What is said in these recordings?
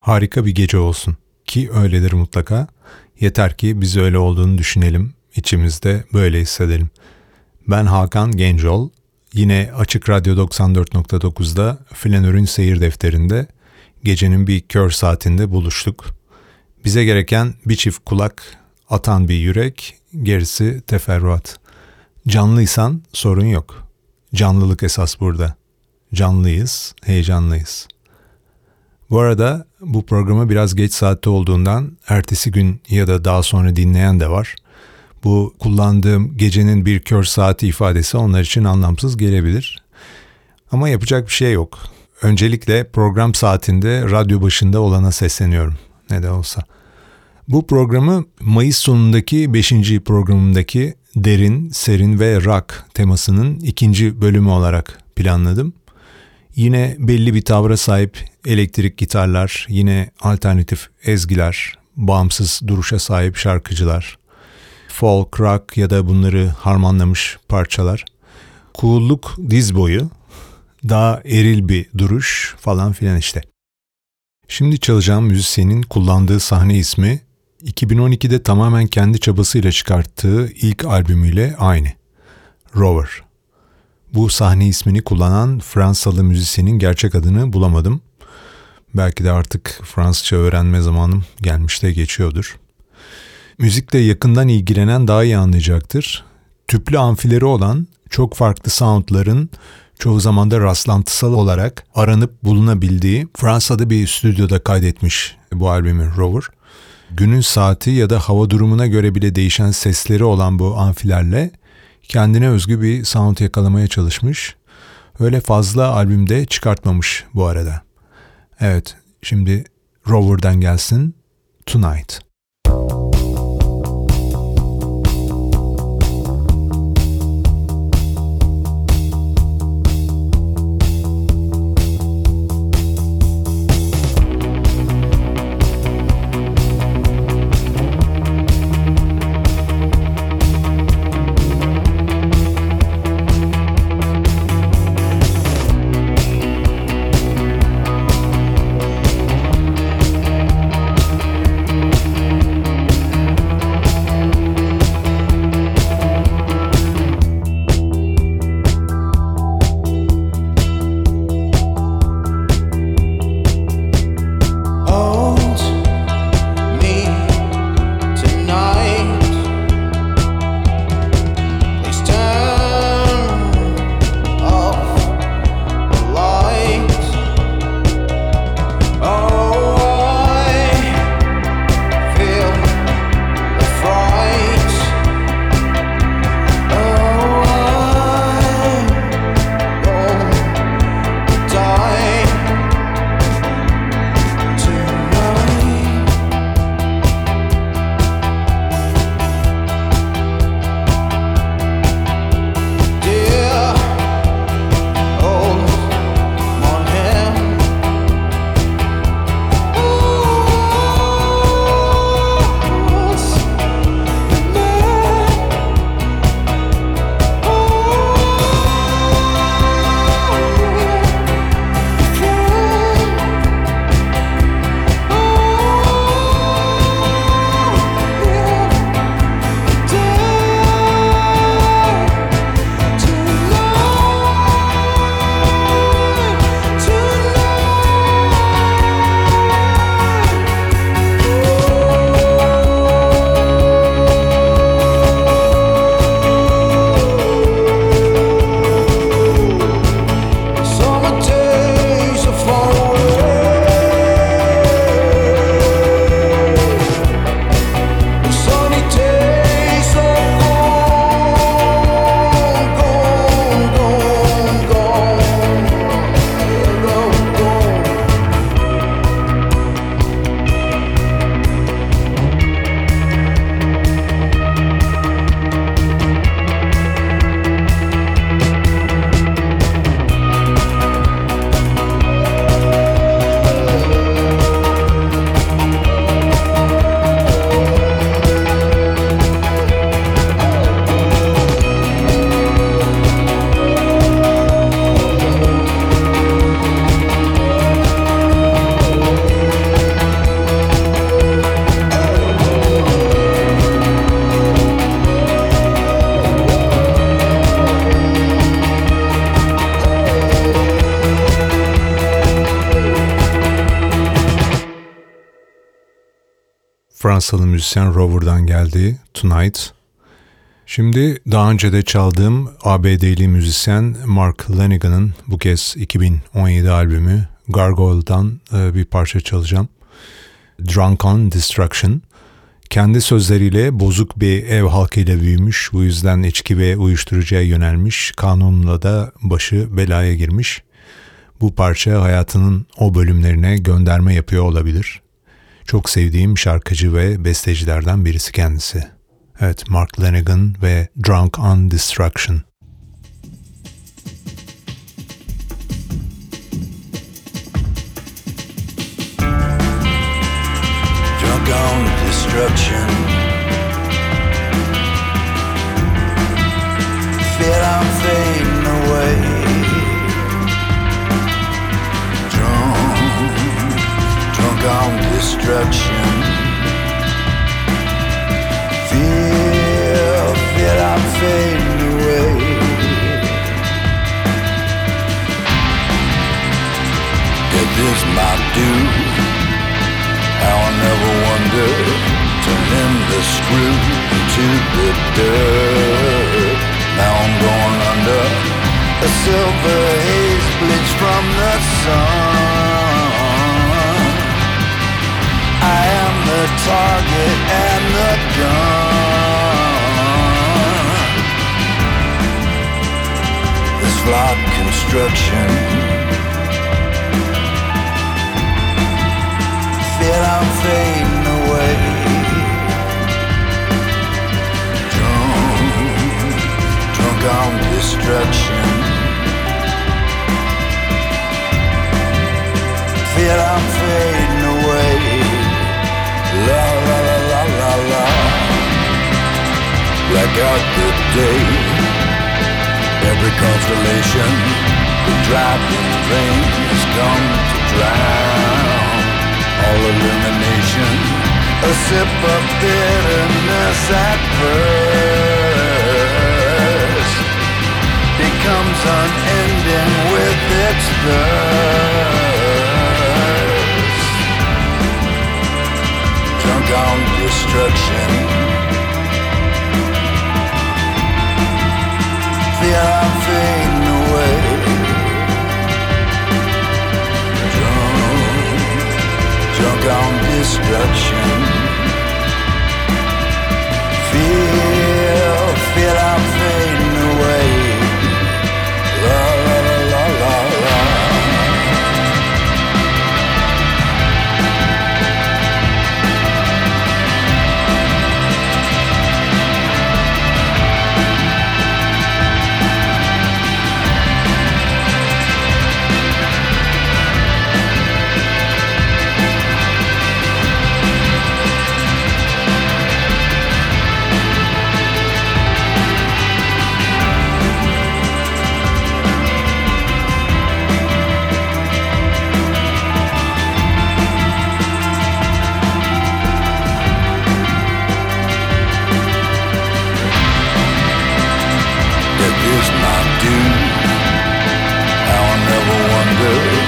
harika bir gece olsun. Ki öyledir mutlaka. Yeter ki biz öyle olduğunu düşünelim, içimizde böyle hissedelim. Ben Hakan Gencol. Yine Açık Radyo 94.9'da Flanör'ün Seyir Defteri'nde gecenin bir kör saatinde buluştuk. Bize gereken bir çift kulak, atan bir yürek, gerisi teferruat. Canlıysan sorun yok. Canlılık esas burada. Canlıyız, heyecanlıyız. Bu arada bu programı biraz geç saatte olduğundan ertesi gün ya da daha sonra dinleyen de var. Bu kullandığım gecenin bir kör saati ifadesi onlar için anlamsız gelebilir. Ama yapacak bir şey yok. Öncelikle program saatinde radyo başında olana sesleniyorum. Ne de olsa. Bu programı Mayıs sonundaki 5. programımdaki derin, serin ve rock temasının ikinci bölümü olarak planladım. Yine belli bir tavra sahip elektrik gitarlar, yine alternatif ezgiler, bağımsız duruşa sahip şarkıcılar, folk, rock ya da bunları harmanlamış parçalar. Cool'luk diz boyu, daha eril bir duruş falan filan işte. Şimdi çalacağım müzisyenin kullandığı sahne ismi 2012'de tamamen kendi çabasıyla çıkarttığı ilk albümüyle aynı. Rover. Bu sahne ismini kullanan Fransalı müzisyenin gerçek adını bulamadım. Belki de artık Fransızca öğrenme zamanım gelmiş de geçiyordur. Müzikle yakından ilgilenen daha iyi anlayacaktır. Tüplü amfileri olan çok farklı soundların çoğu zaman da rastlantısal olarak aranıp bulunabildiği Fransa'da bir stüdyoda kaydetmiş bu albümü Rover. Günün saati ya da hava durumuna göre bile değişen sesleri olan bu amfilerle kendine özgü bir sound yakalamaya çalışmış. Öyle fazla albümde çıkartmamış bu arada. Evet, şimdi Rover'dan gelsin Tonight. Fransalı müzisyen Rover'dan geldi Tonight. Şimdi daha önce de çaldığım ABD'li müzisyen Mark Lanigan'ın bu kez 2017 albümü Gargoyle'dan e, bir parça çalacağım. Drunk on Destruction. Kendi sözleriyle bozuk bir ev halkıyla büyümüş, bu yüzden içki ve uyuşturucuya yönelmiş, kanunla da başı belaya girmiş. Bu parça hayatının o bölümlerine gönderme yapıyor olabilir. Çok sevdiğim şarkıcı ve bestecilerden birisi kendisi. Evet, Mark Lanigan ve Drunk on Destruction. Drunk on destruction. Feel I'm fading destruction. Feel, feel I'm fading away. Get this might do. How I never wondered, turning the screw to the dirt. Now I'm going under a silver haze bleached from the sun. I am the target and the gun. This flawed construction. feel I'm fading away. Drunk, drunk on destruction. Feel I'm fading away. La la la la la la. Black out the day. Every constellation, the driving rain has come to drown all illumination, a sip of bitterness at first becomes unending with its thirst. Drunk on destruction, fear I'm fading away. drunk drunk on destruction. Feel, Thank.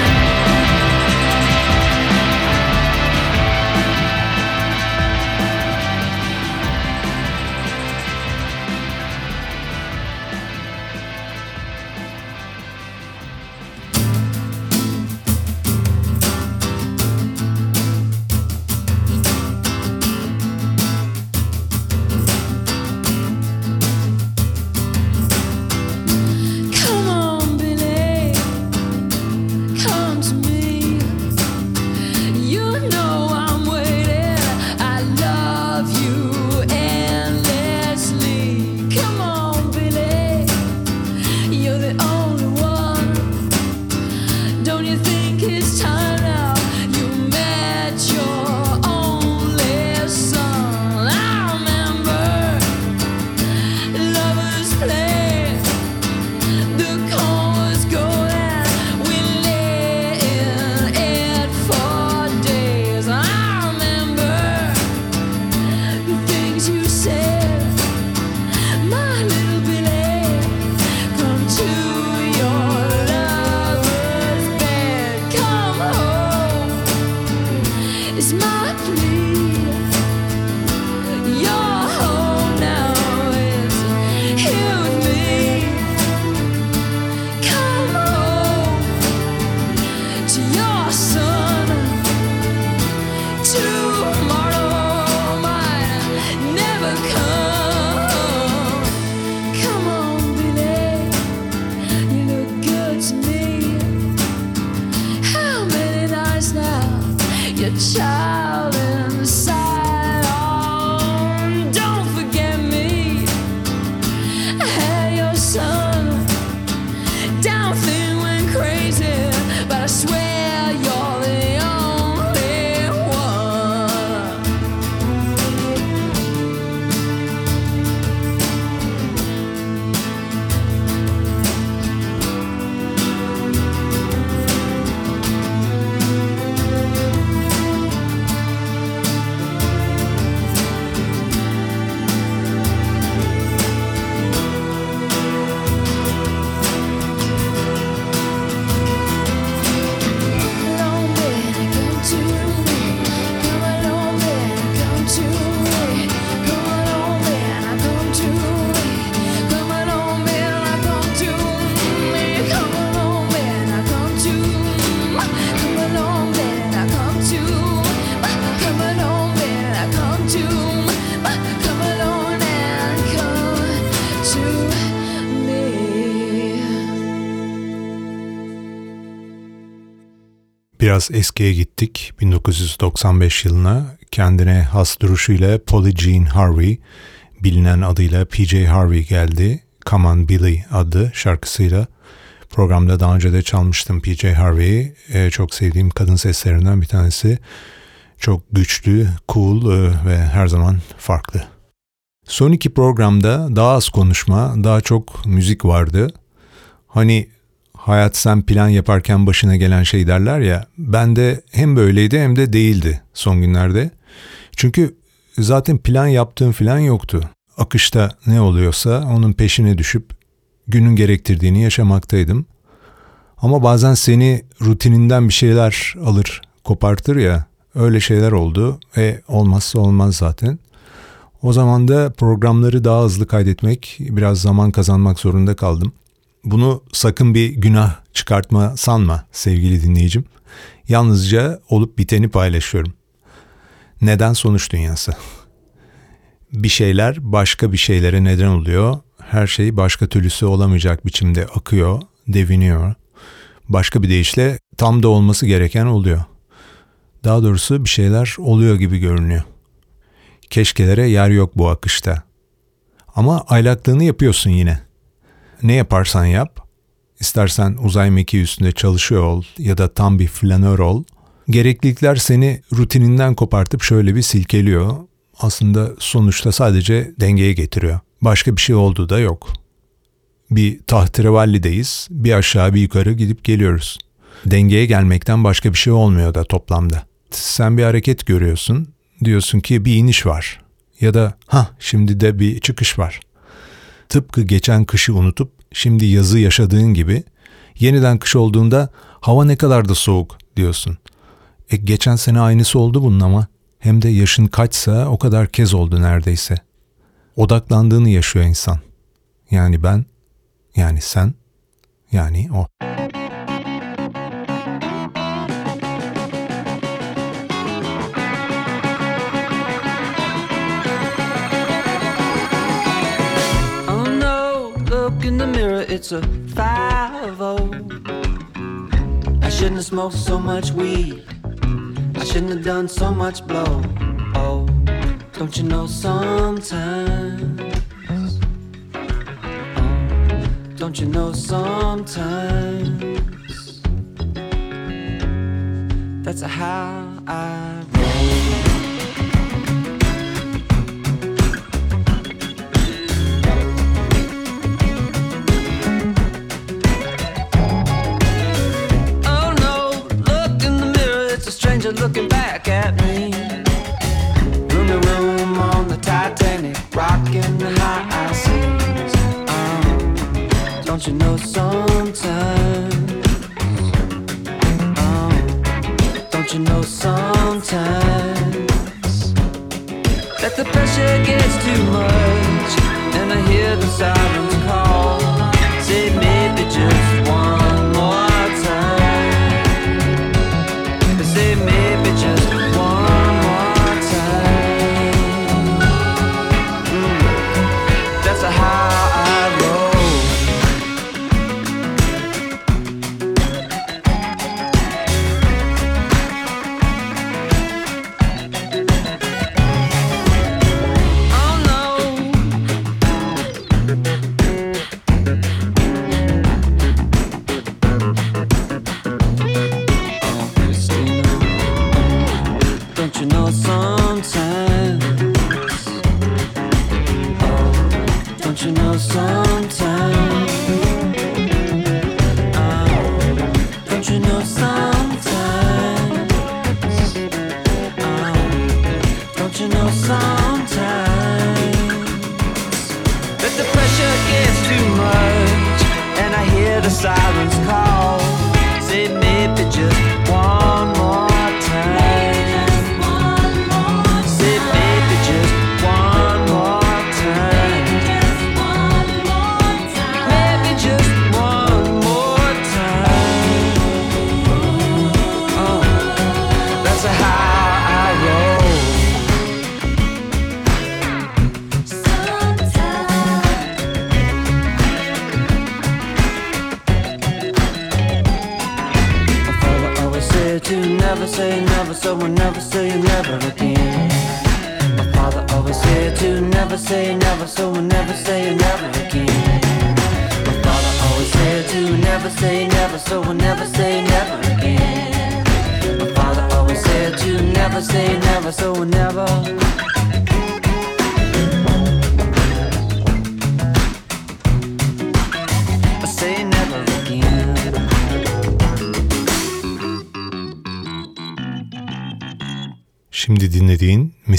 Biraz eskiye gittik 1995 yılına kendine has duruşuyla Polly Jean Harvey bilinen adıyla PJ Harvey geldi. Come on Billy adı şarkısıyla programda daha önce de çalmıştım PJ Harvey'i. Ee, çok sevdiğim kadın seslerinden bir tanesi. Çok güçlü, cool e, ve her zaman farklı. Son iki programda daha az konuşma, daha çok müzik vardı. Hani hayat sen plan yaparken başına gelen şey derler ya. Ben de hem böyleydi hem de değildi son günlerde. Çünkü zaten plan yaptığım falan yoktu. Akışta ne oluyorsa onun peşine düşüp günün gerektirdiğini yaşamaktaydım. Ama bazen seni rutininden bir şeyler alır, kopartır ya. Öyle şeyler oldu ve olmazsa olmaz zaten. O zaman da programları daha hızlı kaydetmek, biraz zaman kazanmak zorunda kaldım. Bunu sakın bir günah çıkartma sanma sevgili dinleyicim. Yalnızca olup biteni paylaşıyorum. Neden sonuç dünyası? Bir şeyler başka bir şeylere neden oluyor. Her şey başka türlüsü olamayacak biçimde akıyor, deviniyor. Başka bir deyişle tam da olması gereken oluyor. Daha doğrusu bir şeyler oluyor gibi görünüyor. Keşkelere yer yok bu akışta. Ama aylaklığını yapıyorsun yine.'' Ne yaparsan yap, istersen uzay mekiği üstünde çalışıyor ol ya da tam bir flanör ol, gereklilikler seni rutininden kopartıp şöyle bir silkeliyor. Aslında sonuçta sadece dengeye getiriyor. Başka bir şey olduğu da yok. Bir tahterevallideyiz, bir aşağı bir yukarı gidip geliyoruz. Dengeye gelmekten başka bir şey olmuyor da toplamda. Sen bir hareket görüyorsun, diyorsun ki bir iniş var. Ya da ha şimdi de bir çıkış var.'' Tıpkı geçen kışı unutup şimdi yazı yaşadığın gibi yeniden kış olduğunda hava ne kadar da soğuk diyorsun. E geçen sene aynısı oldu bunun ama hem de yaşın kaçsa o kadar kez oldu neredeyse. Odaklandığını yaşıyor insan. Yani ben, yani sen, yani o. it's a 5 I shouldn't have smoked so much weed. I shouldn't have done so much blow. Oh, don't you know sometimes? Oh, don't you know sometimes? That's how I looking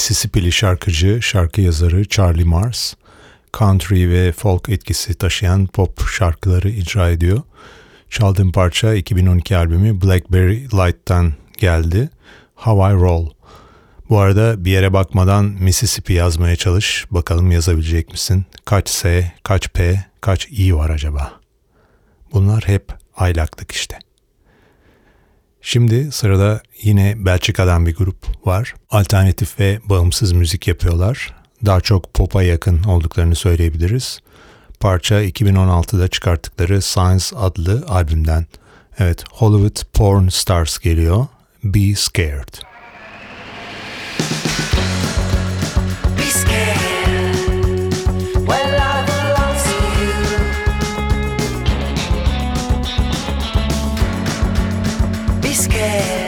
Mississippi'li şarkıcı, şarkı yazarı Charlie Mars, country ve folk etkisi taşıyan pop şarkıları icra ediyor. Çaldığım parça 2012 albümü Blackberry Light'tan geldi. How I Roll. Bu arada bir yere bakmadan Mississippi yazmaya çalış. Bakalım yazabilecek misin? Kaç S, kaç P, kaç I var acaba? Bunlar hep aylaklık işte. Şimdi sırada yine Belçika'dan bir grup var. Alternatif ve bağımsız müzik yapıyorlar. Daha çok pop'a yakın olduklarını söyleyebiliriz. Parça 2016'da çıkarttıkları Science adlı albümden. Evet, Hollywood Porn Stars geliyor. Be Scared. Be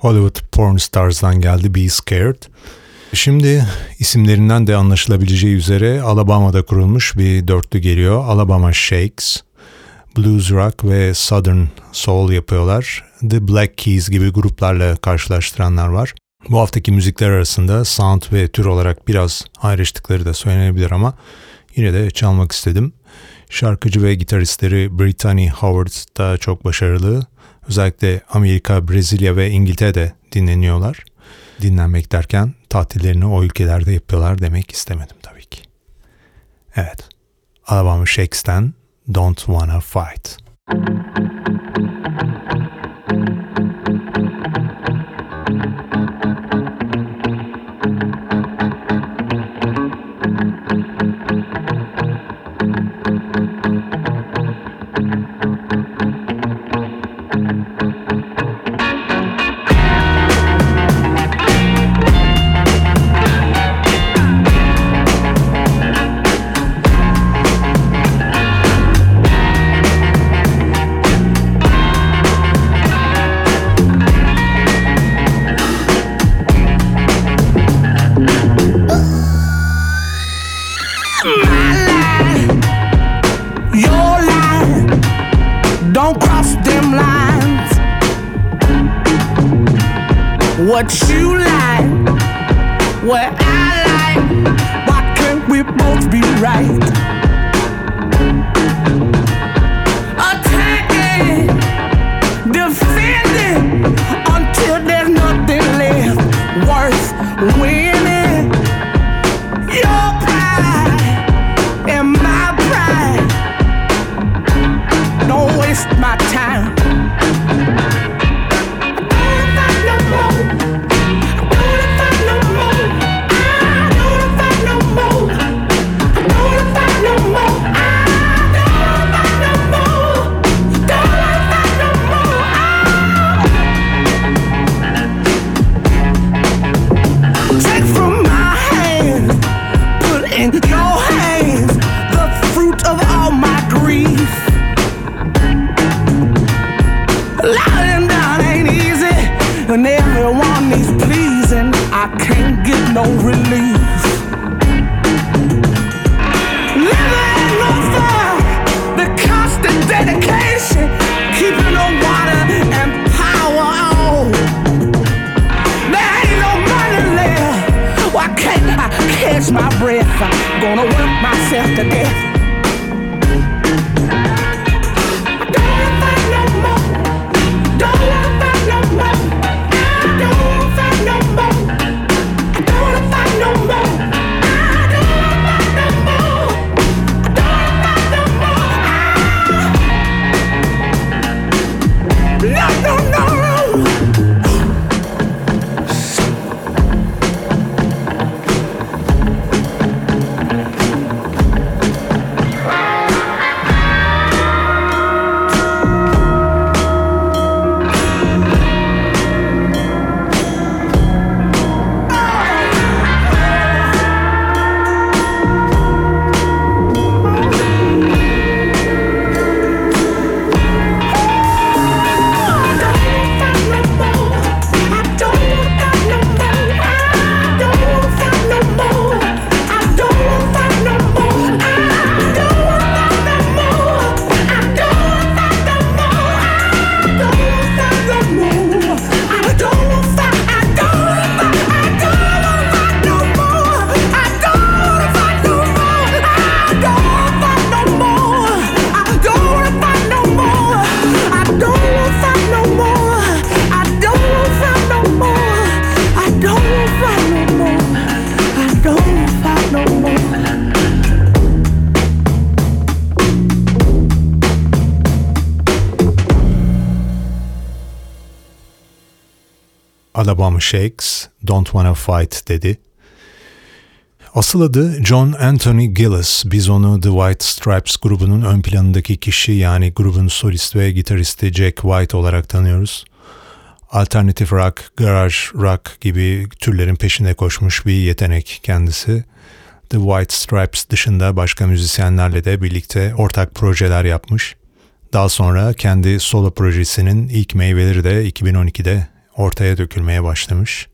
Hollywood Porn Stars'dan geldi Be Scared. Şimdi isimlerinden de anlaşılabileceği üzere Alabama'da kurulmuş bir dörtlü geliyor. Alabama Shakes, Blues Rock ve Southern Soul yapıyorlar. The Black Keys gibi gruplarla karşılaştıranlar var. Bu haftaki müzikler arasında sound ve tür olarak biraz ayrıştıkları da söylenebilir ama yine de çalmak istedim. Şarkıcı ve gitaristleri Brittany Howard da çok başarılı. Özellikle Amerika, Brezilya ve İngiltere'de dinleniyorlar. Dinlenmek derken tatillerini o ülkelerde yapıyorlar demek istemedim tabii ki. Evet, Alabama Shakes'ten Don't Wanna Fight. Alabama Shakes, Don't Wanna Fight dedi. Asıl adı John Anthony Gillis. Biz onu The White Stripes grubunun ön planındaki kişi yani grubun solist ve gitaristi Jack White olarak tanıyoruz. Alternatif rock, garage rock gibi türlerin peşinde koşmuş bir yetenek kendisi. The White Stripes dışında başka müzisyenlerle de birlikte ortak projeler yapmış. Daha sonra kendi solo projesinin ilk meyveleri de 2012'de ortaya dökülmeye başlamış.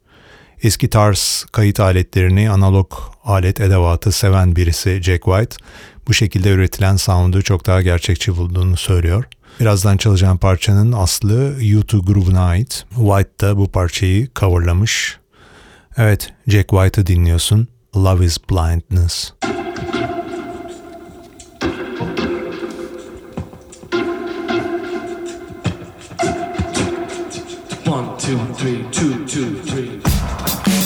Eski tarz kayıt aletlerini analog alet edevatı seven birisi Jack White bu şekilde üretilen sound'u çok daha gerçekçi bulduğunu söylüyor. Birazdan çalacağım parçanın aslı U2 grubuna ait. White da bu parçayı coverlamış. Evet, Jack White'ı dinliyorsun. Love is Blindness. Two, three, two, two, three.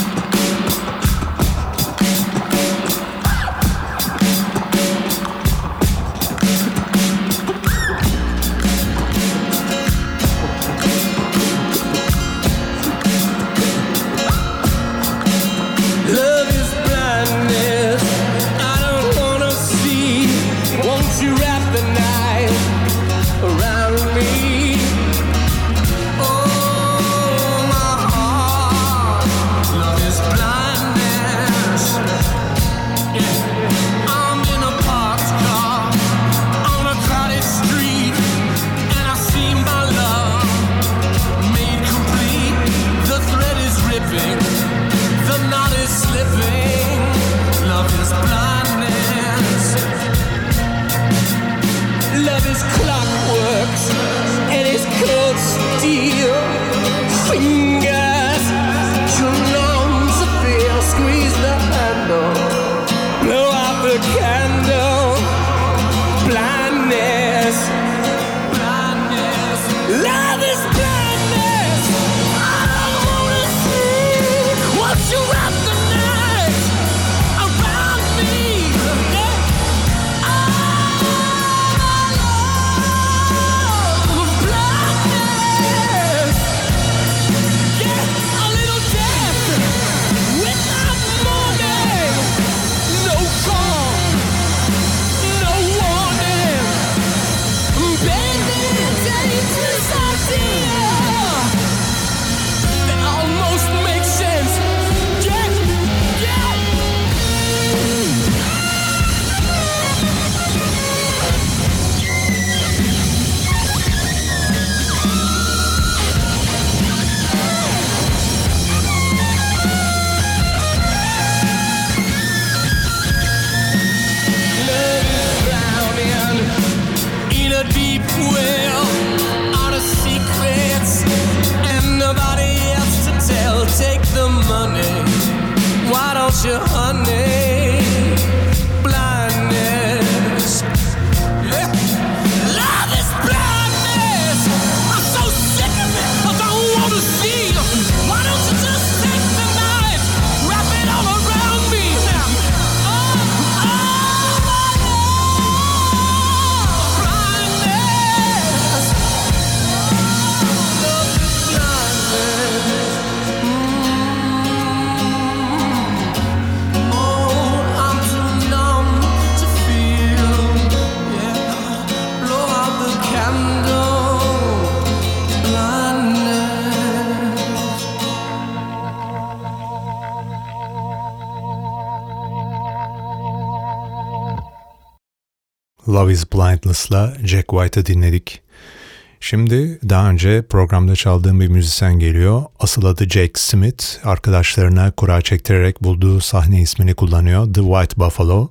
Blindness'la Jack White'ı dinledik. Şimdi daha önce programda çaldığım bir müzisyen geliyor. Asıl adı Jake Smith. Arkadaşlarına kura çektirerek bulduğu sahne ismini kullanıyor. The White Buffalo.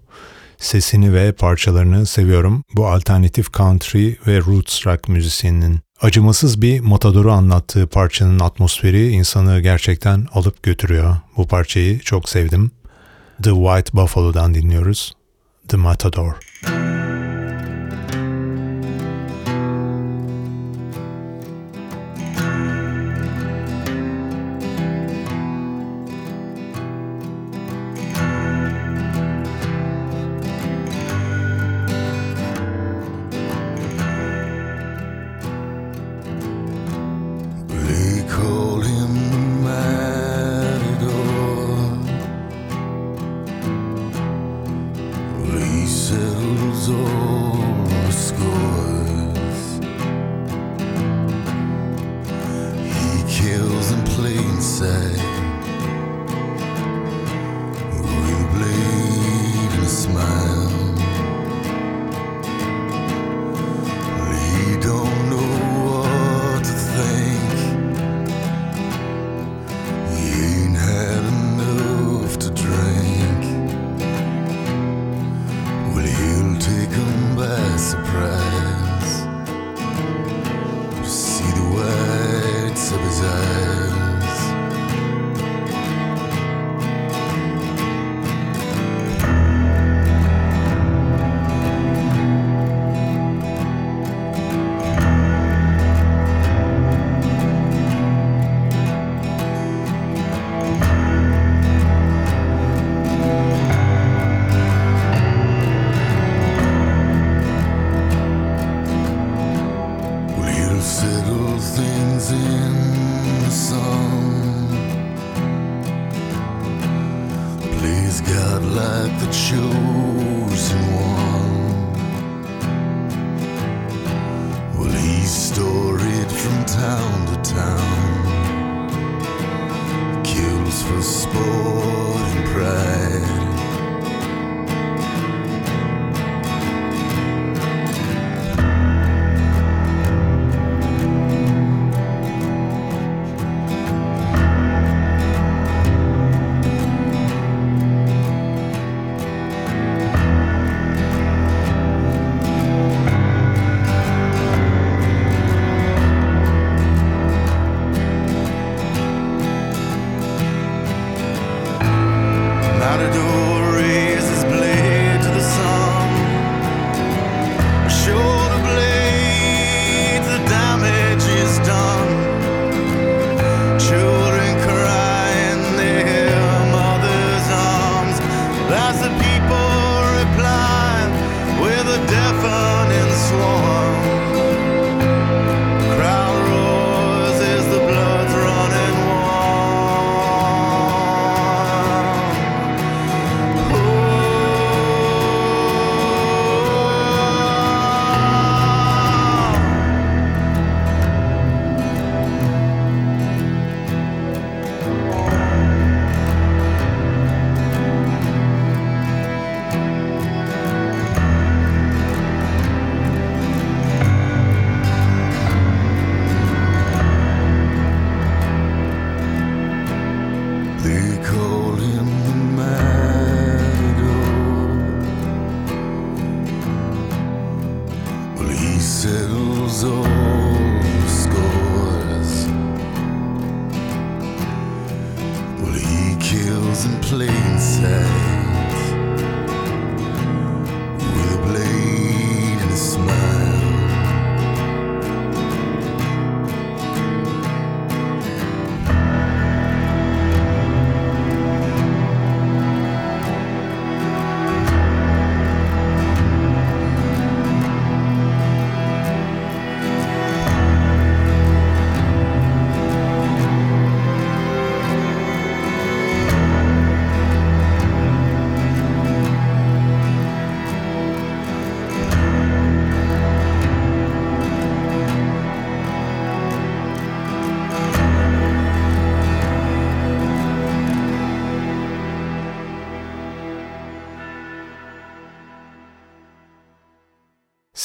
Sesini ve parçalarını seviyorum. Bu alternatif country ve roots rock müzisyeninin. Acımasız bir matadoru anlattığı parçanın atmosferi insanı gerçekten alıp götürüyor. Bu parçayı çok sevdim. The White Buffalo'dan dinliyoruz. The Matador. They expor.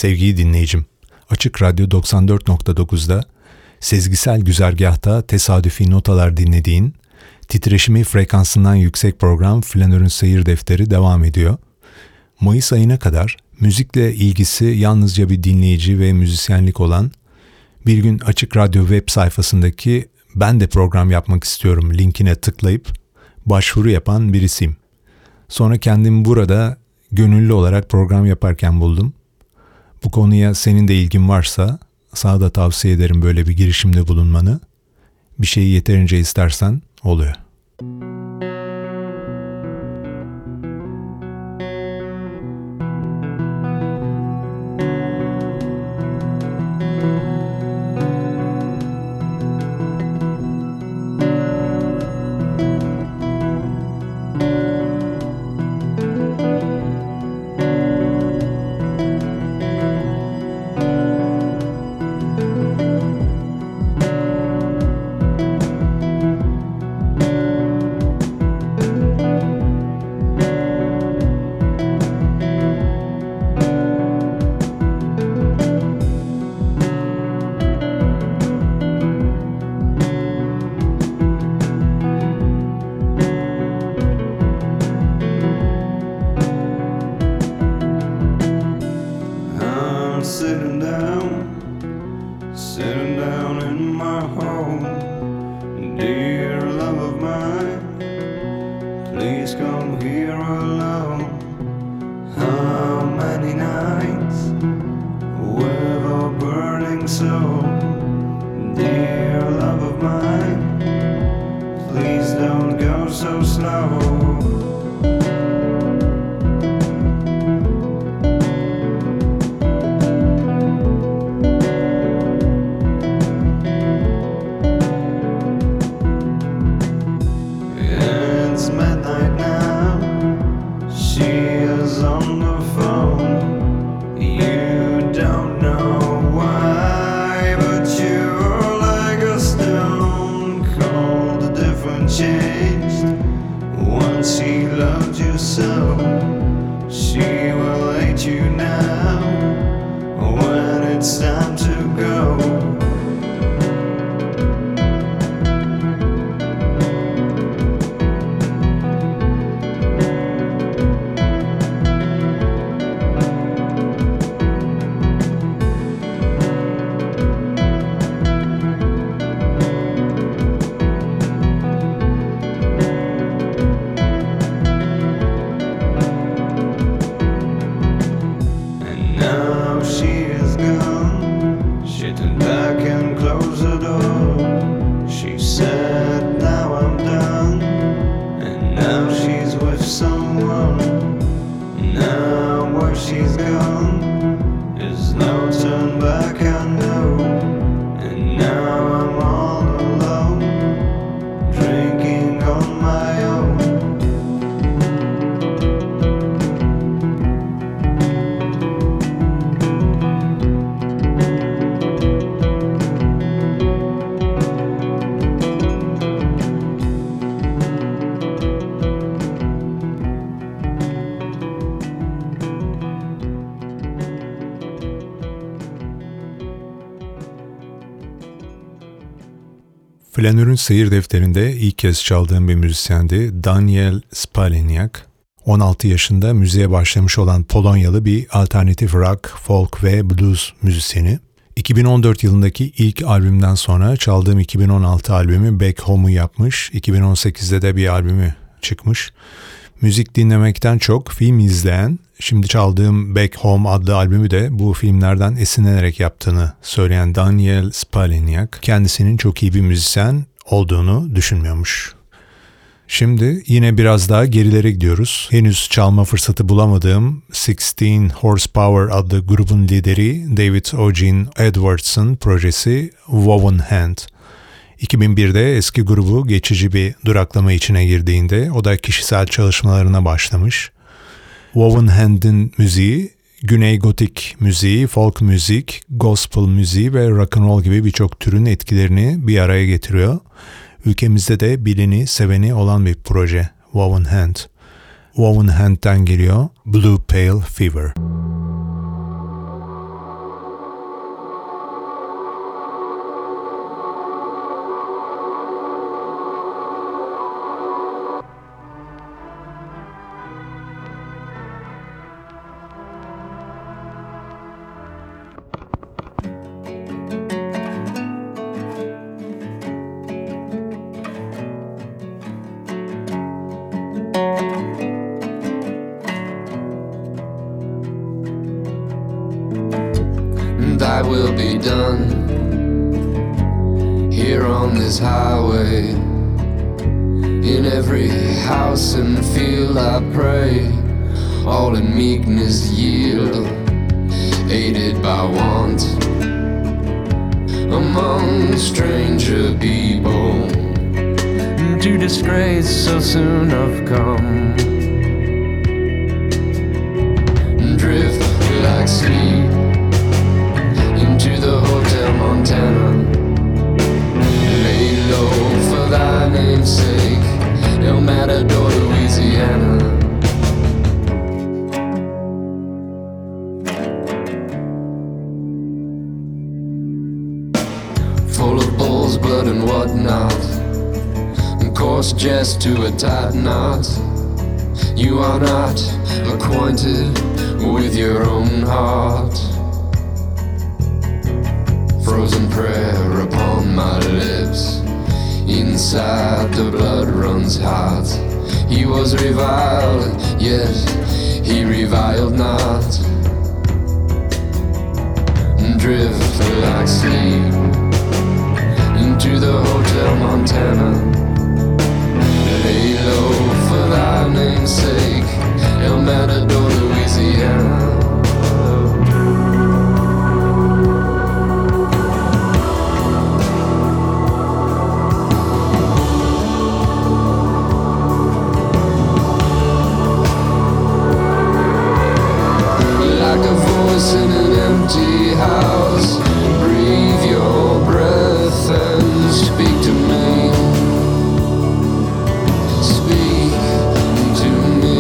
Sevgili dinleyicim, Açık Radyo 94.9'da sezgisel güzergahta tesadüfi notalar dinlediğin, titreşimi frekansından yüksek program Flanör'ün Seyir Defteri devam ediyor. Mayıs ayına kadar müzikle ilgisi yalnızca bir dinleyici ve müzisyenlik olan bir gün Açık Radyo web sayfasındaki ben de program yapmak istiyorum linkine tıklayıp başvuru yapan birisiyim. Sonra kendimi burada gönüllü olarak program yaparken buldum. Bu konuya senin de ilgin varsa sana da tavsiye ederim böyle bir girişimde bulunmanı. Bir şeyi yeterince istersen oluyor. Flanör'ün seyir defterinde ilk kez çaldığım bir müzisyendi Daniel Spaleniak. 16 yaşında müziğe başlamış olan Polonyalı bir alternatif rock, folk ve blues müzisyeni. 2014 yılındaki ilk albümden sonra çaldığım 2016 albümü Back Home'u yapmış. 2018'de de bir albümü çıkmış. Müzik dinlemekten çok film izleyen, şimdi çaldığım Back Home adlı albümü de bu filmlerden esinlenerek yaptığını söyleyen Daniel Spaleniak, kendisinin çok iyi bir müzisyen olduğunu düşünmüyormuş. Şimdi yine biraz daha gerilere gidiyoruz. Henüz çalma fırsatı bulamadığım 16 Horsepower adlı grubun lideri David Eugene Edwards'ın projesi Woven Hand. 2001'de eski grubu geçici bir duraklama içine girdiğinde o da kişisel çalışmalarına başlamış. Woven Hand'in müziği Güney Gotik müziği, folk müzik, gospel müziği ve rock and roll gibi birçok türün etkilerini bir araya getiriyor. Ülkemizde de bilini, seveni olan bir proje Woven Hand. Woven Hand'den geliyor Blue Pale Fever. thy blood runs hot. He was reviled, yet he reviled not. drift like sleep into the Hotel Montana. Lay low for thy name's sake, El Matador, in an empty house. Breathe your breath and speak to me. Speak to me.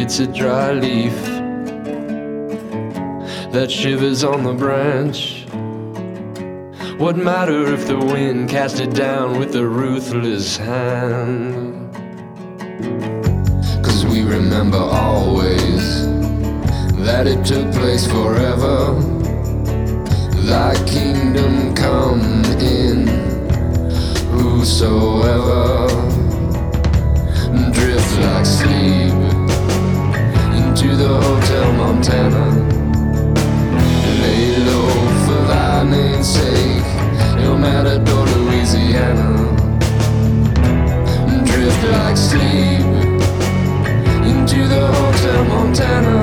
It's a dry leaf that shivers on the branch. What matter if the wind cast it down with a ruthless hand? Cause we remember always that it took place forever. Thy kingdom come in, whosoever drift like sleep into the Hotel Montana. Lay low for thy name's El Matador, Louisiana. Drift like sleep into the Hotel Montana.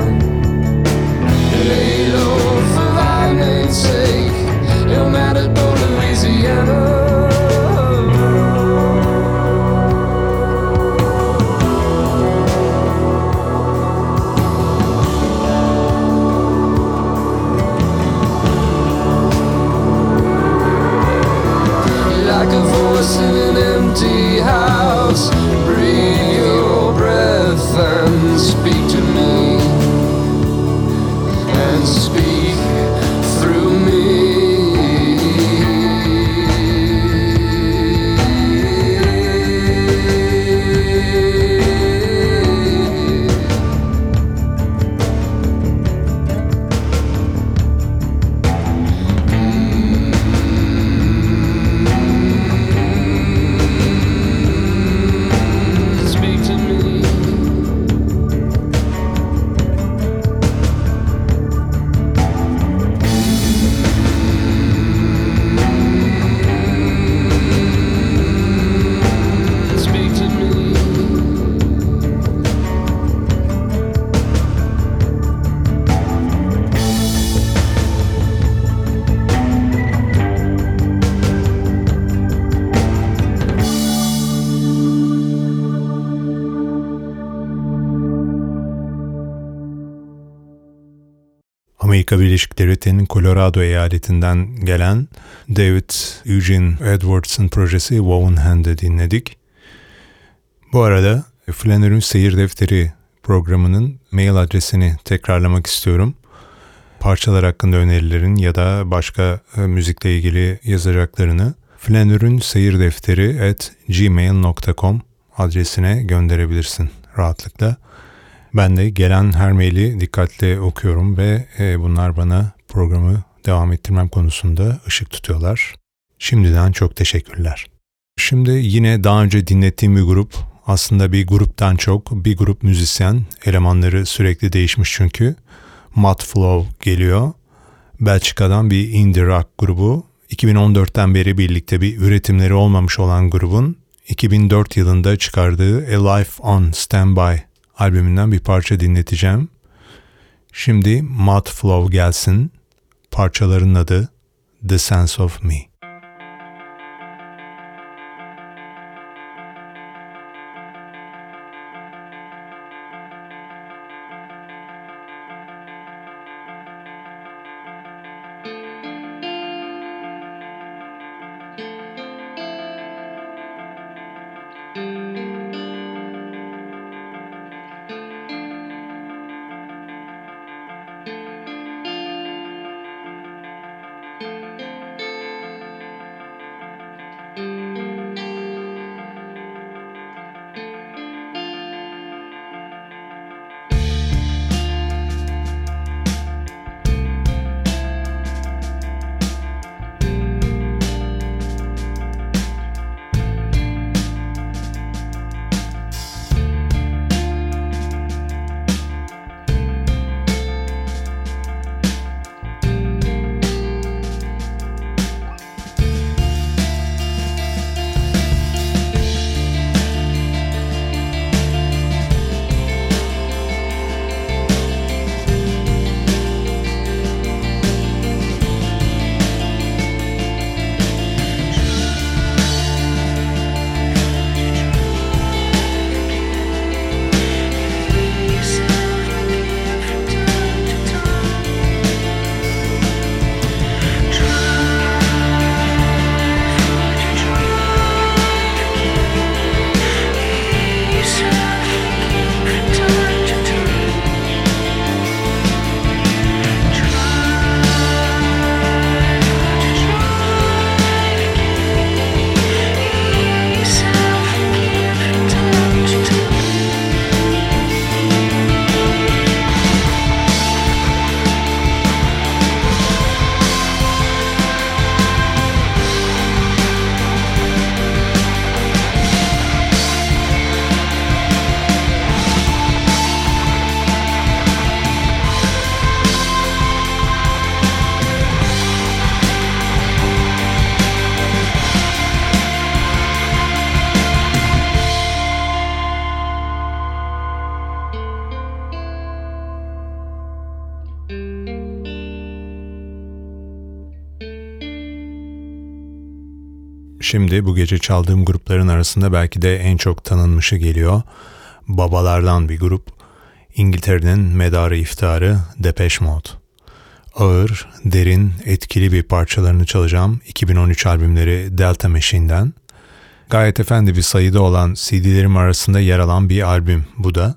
Lay low for thy name's sake, El Matador, Louisiana. Birleşik Devletleri'nin Colorado eyaletinden gelen David Eugene Edwards'ın projesi Woven Hand'ı dinledik. Bu arada Flannery'nin Seyir Defteri programının mail adresini tekrarlamak istiyorum. Parçalar hakkında önerilerin ya da başka e, müzikle ilgili yazacaklarını Flannery'nin Seyir Defteri at gmail.com adresine gönderebilirsin rahatlıkla. Ben de gelen her maili dikkatle okuyorum ve e, bunlar bana programı devam ettirmem konusunda ışık tutuyorlar. Şimdiden çok teşekkürler. Şimdi yine daha önce dinlettiğim bir grup, aslında bir gruptan çok bir grup müzisyen, elemanları sürekli değişmiş çünkü. Mudflow geliyor. Belçika'dan bir indie rock grubu. 2014'ten beri birlikte bir üretimleri olmamış olan grubun 2004 yılında çıkardığı A Life on Standby albümünden bir parça dinleteceğim. Şimdi Mudflow gelsin. Parçaların adı The Sense of Me. Şimdi bu gece çaldığım grupların arasında belki de en çok tanınmışı geliyor. Babalardan bir grup. İngiltere'nin medarı iftarı Depeche Mode. Ağır, derin, etkili bir parçalarını çalacağım 2013 albümleri Delta Machine'den. Gayet efendi bir sayıda olan CD'lerim arasında yer alan bir albüm bu da.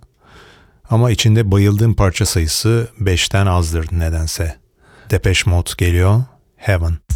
Ama içinde bayıldığım parça sayısı 5'ten azdır nedense. Depeche Mode geliyor, Heaven.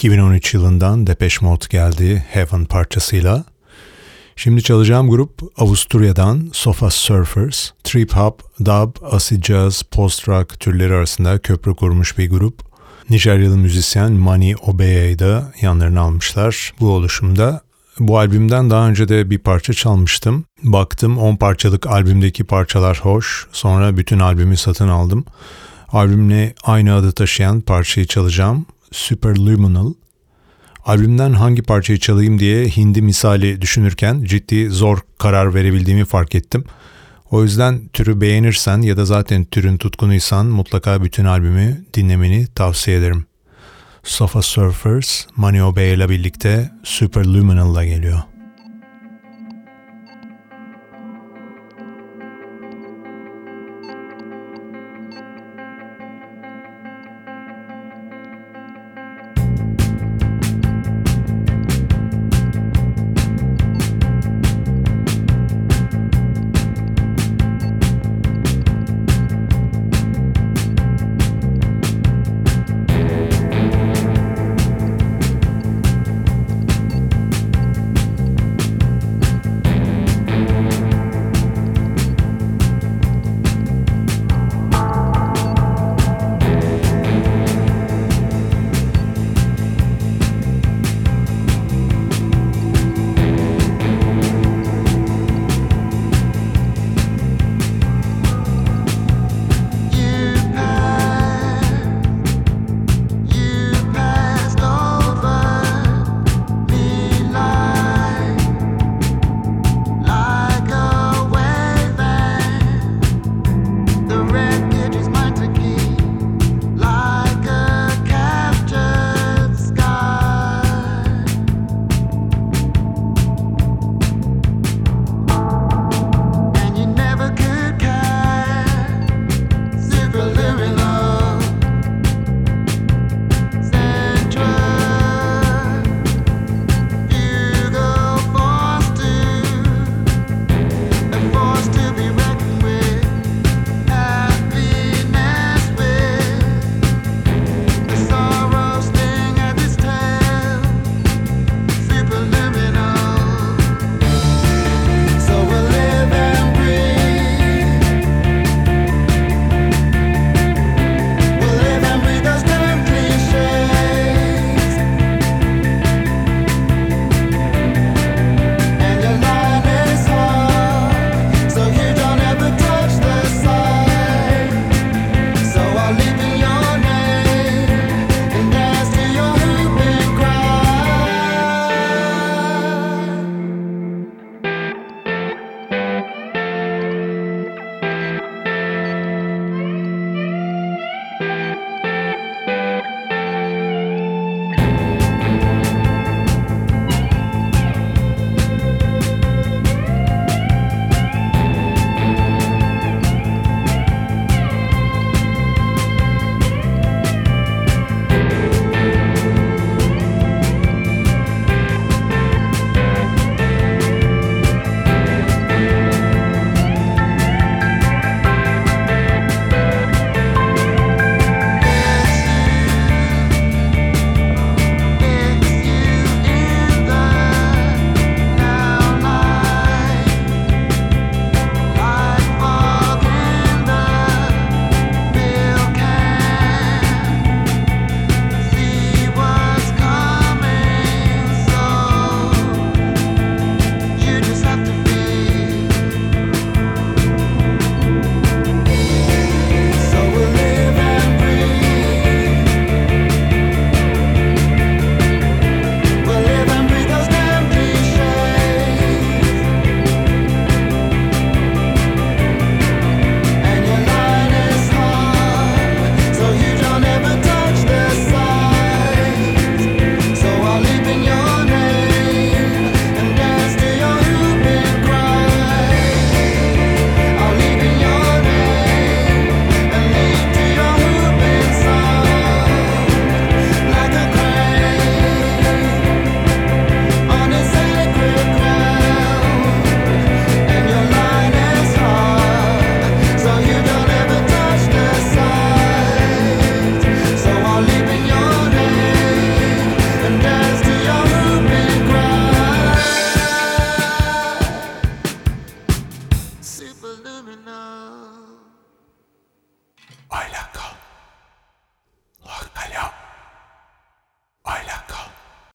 ...2013 yılından Depeche Mode geldi Heaven parçasıyla. Şimdi çalacağım grup Avusturya'dan Sofa Surfers, trip hop, dub, acid jazz, post rock türleri arasında köprü kurmuş bir grup. Nijeryalı müzisyen Mani Obeya'yı da yanlarına almışlar. Bu oluşumda bu albümden daha önce de bir parça çalmıştım. Baktım 10 parçalık albümdeki parçalar hoş. Sonra bütün albümü satın aldım. Albümle aynı adı taşıyan parçayı çalacağım. Superluminal. Albümden hangi parçayı çalayım diye hindi misali düşünürken ciddi zor karar verebildiğimi fark ettim. O yüzden türü beğenirsen ya da zaten türün tutkunuysan mutlaka bütün albümü dinlemeni tavsiye ederim. Sofa Surfers, Money Obey ile birlikte Superluminal'la geliyor.